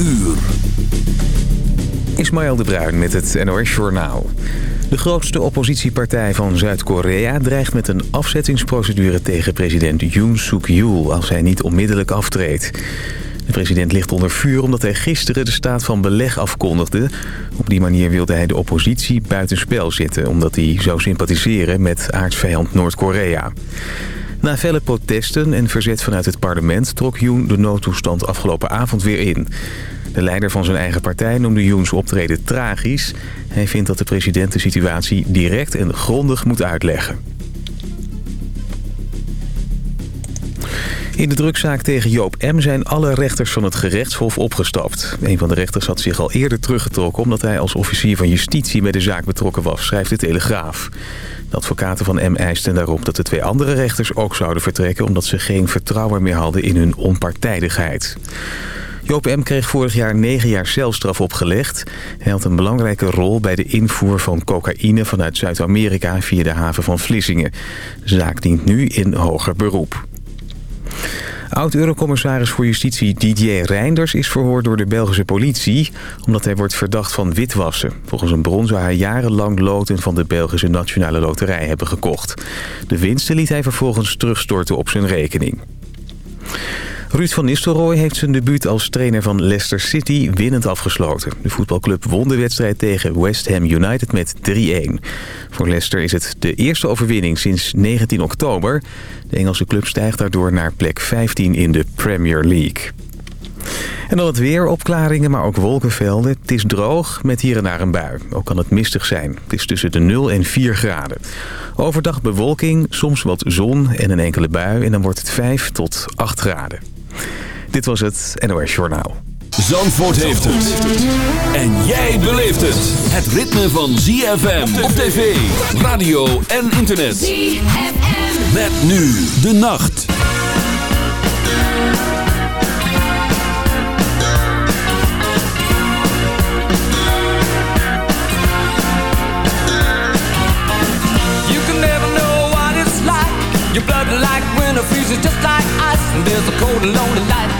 uur. Ismaël de Bruin met het NOS Journaal. De grootste oppositiepartij van Zuid-Korea dreigt met een afzettingsprocedure tegen president Yoon Suk-yeol als hij niet onmiddellijk aftreedt. De president ligt onder vuur omdat hij gisteren de staat van beleg afkondigde. Op die manier wilde hij de oppositie buitenspel zetten... omdat hij zou sympathiseren met aardsvijand Noord-Korea. Na felle protesten en verzet vanuit het parlement... trok Yoon de noodtoestand afgelopen avond weer in. De leider van zijn eigen partij noemde Yoons optreden tragisch. Hij vindt dat de president de situatie direct en grondig moet uitleggen. In de drukzaak tegen Joop M. zijn alle rechters van het gerechtshof opgestapt. Een van de rechters had zich al eerder teruggetrokken... omdat hij als officier van justitie bij de zaak betrokken was, schrijft de Telegraaf. De advocaten van M eisten daarop dat de twee andere rechters ook zouden vertrekken... omdat ze geen vertrouwen meer hadden in hun onpartijdigheid. Joop M. kreeg vorig jaar negen jaar celstraf opgelegd. Hij had een belangrijke rol bij de invoer van cocaïne vanuit Zuid-Amerika via de haven van Vlissingen. De zaak dient nu in hoger beroep. Oud-eurocommissaris voor Justitie Didier Reinders is verhoord door de Belgische politie... omdat hij wordt verdacht van witwassen. Volgens een bron zou hij jarenlang loten van de Belgische Nationale Loterij hebben gekocht. De winsten liet hij vervolgens terugstorten op zijn rekening. Ruud van Nistelrooy heeft zijn debuut als trainer van Leicester City winnend afgesloten. De voetbalclub won de wedstrijd tegen West Ham United met 3-1. Voor Leicester is het de eerste overwinning sinds 19 oktober. De Engelse club stijgt daardoor naar plek 15 in de Premier League. En dan het weer, opklaringen, maar ook wolkenvelden. Het is droog, met hier en daar een bui. Ook kan het mistig zijn. Het is tussen de 0 en 4 graden. Overdag bewolking, soms wat zon en een enkele bui. En dan wordt het 5 tot 8 graden. Dit was het NOS Journaal. Zandvoort heeft het. En jij beleeft het. Het ritme van ZFM op tv, radio en internet. ZFM. Met nu de nacht. You can never know what it's like. Your blood like winter freezes just like ice. And there's a cold and lonely light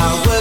I will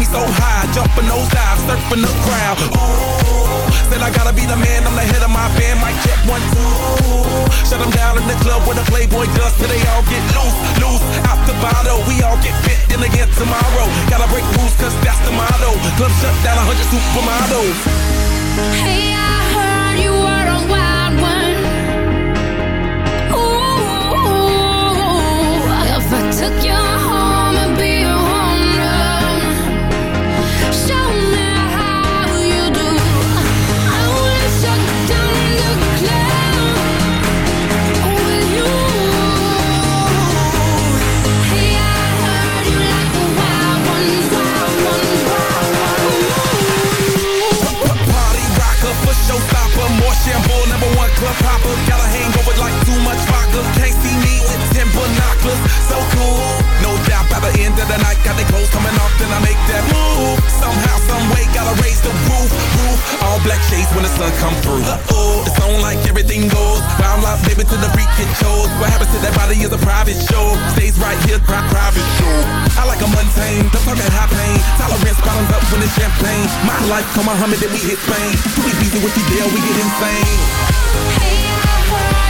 me so high, jumping those dives, surfing the crowd. Ooh, said I gotta be the man, I'm the head of my band. Mic check one, two. Shut them down in the club where the Playboy does till they all get loose, loose. Out the bottle, we all get fit in again tomorrow. Gotta break rules, cause that's the motto. Club shut down, a 100 supermodels. Hey, I heard you were a wild one. Ooh, if I took your binoculars, so cool. No doubt by the end of the night, got the clothes coming off, then I make that move. Somehow, someway, gotta raise the roof, roof. All black shades when the sun come through. Uh oh, it's on like everything goes. Wild life, baby, to the freak it shows. What happens to that body is a private show. Stays right here, pri private show. I like a mundane, the fucking high pain. Tolerance bottoms up when it's champagne. My life, come on, Muhammad, then we hit Spain. Too easy with you, deal, we get insane. Hey,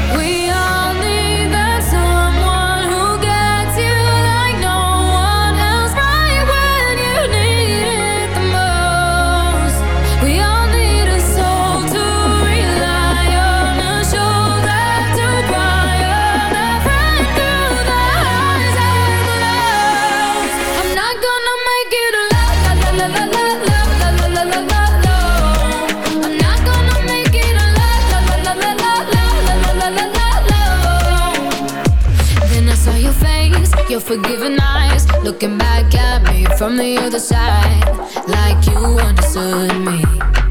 Forgiven eyes looking back at me from the other side, like you understood me.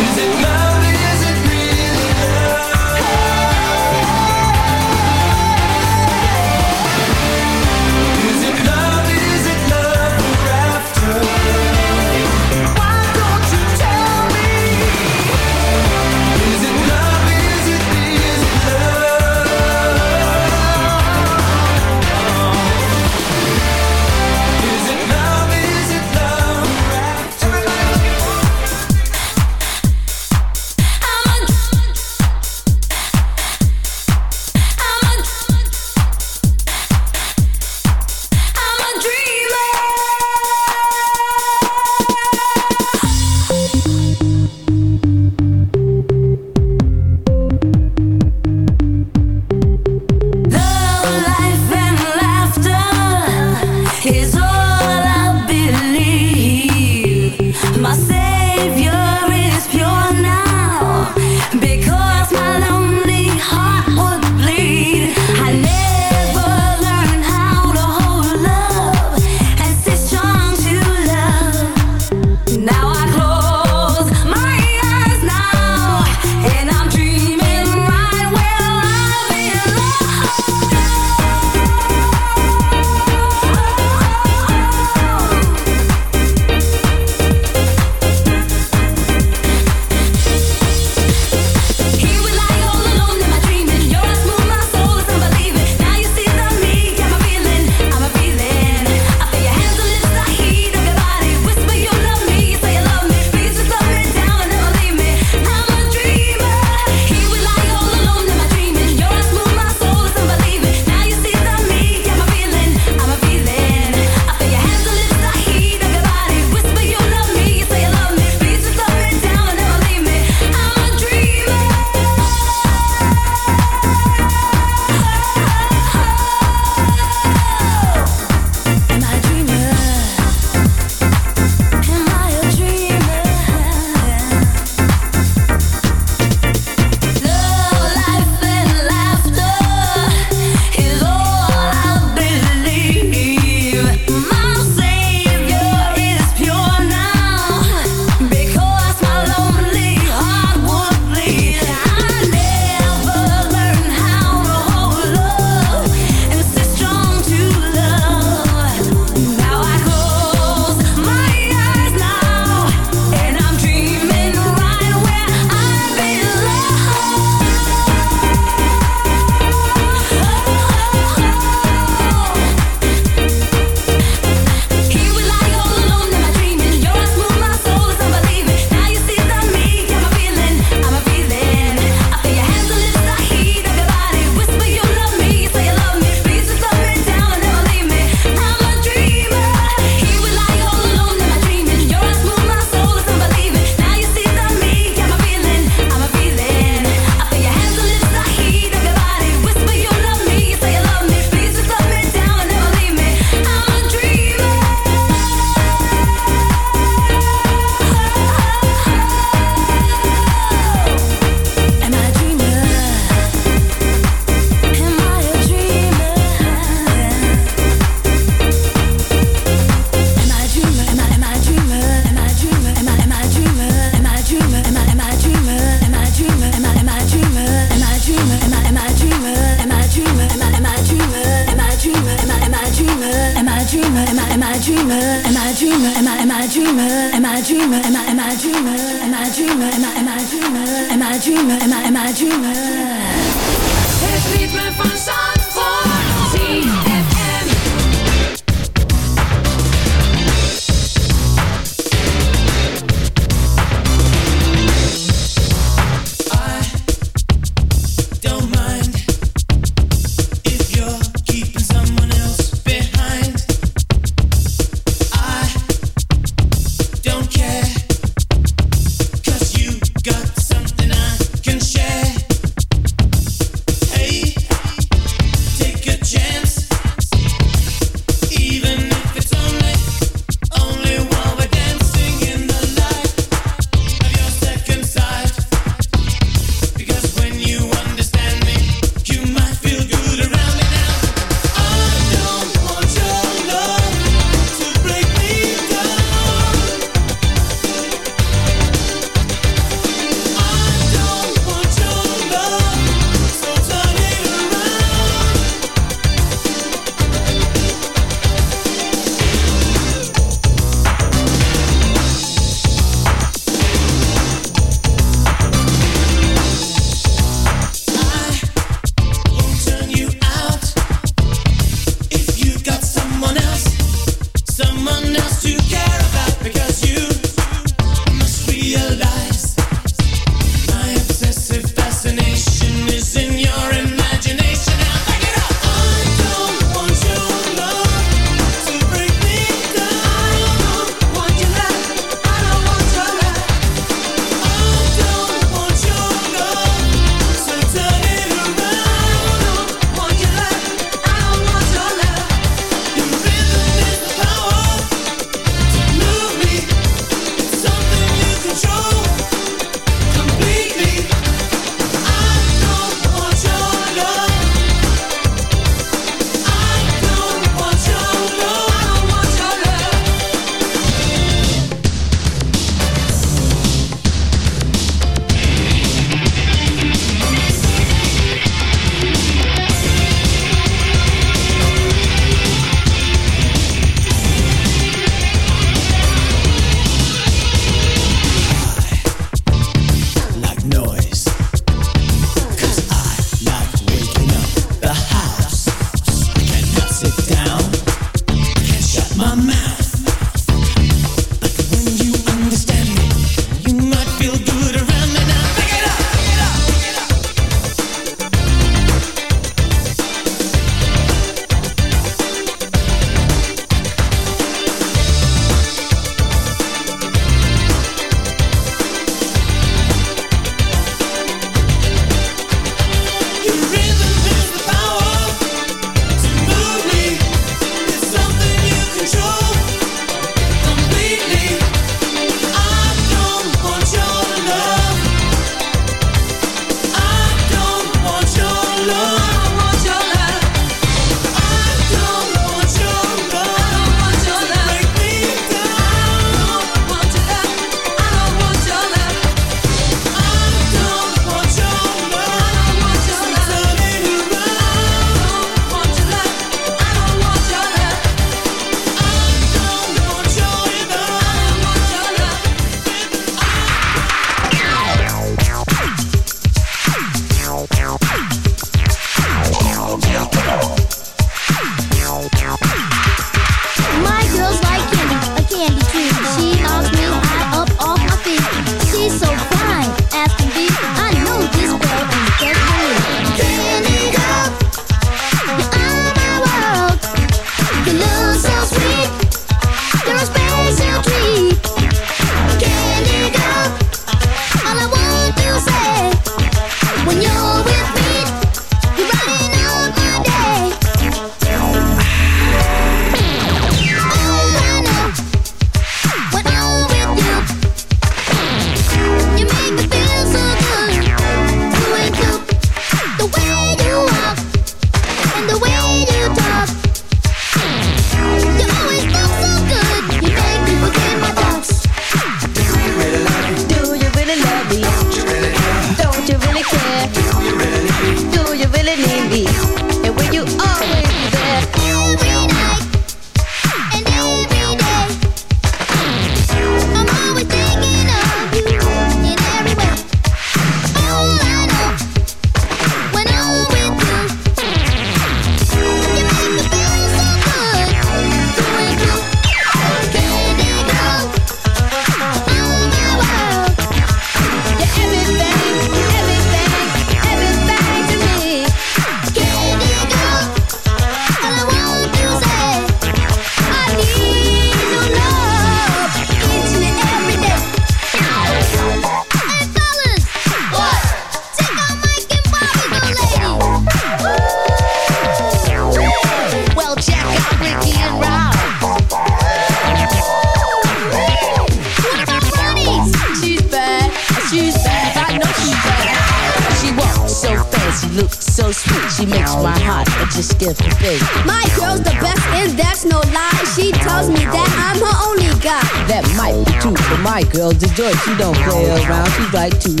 She don't play around. She like to